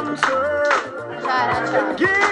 Chara, chara.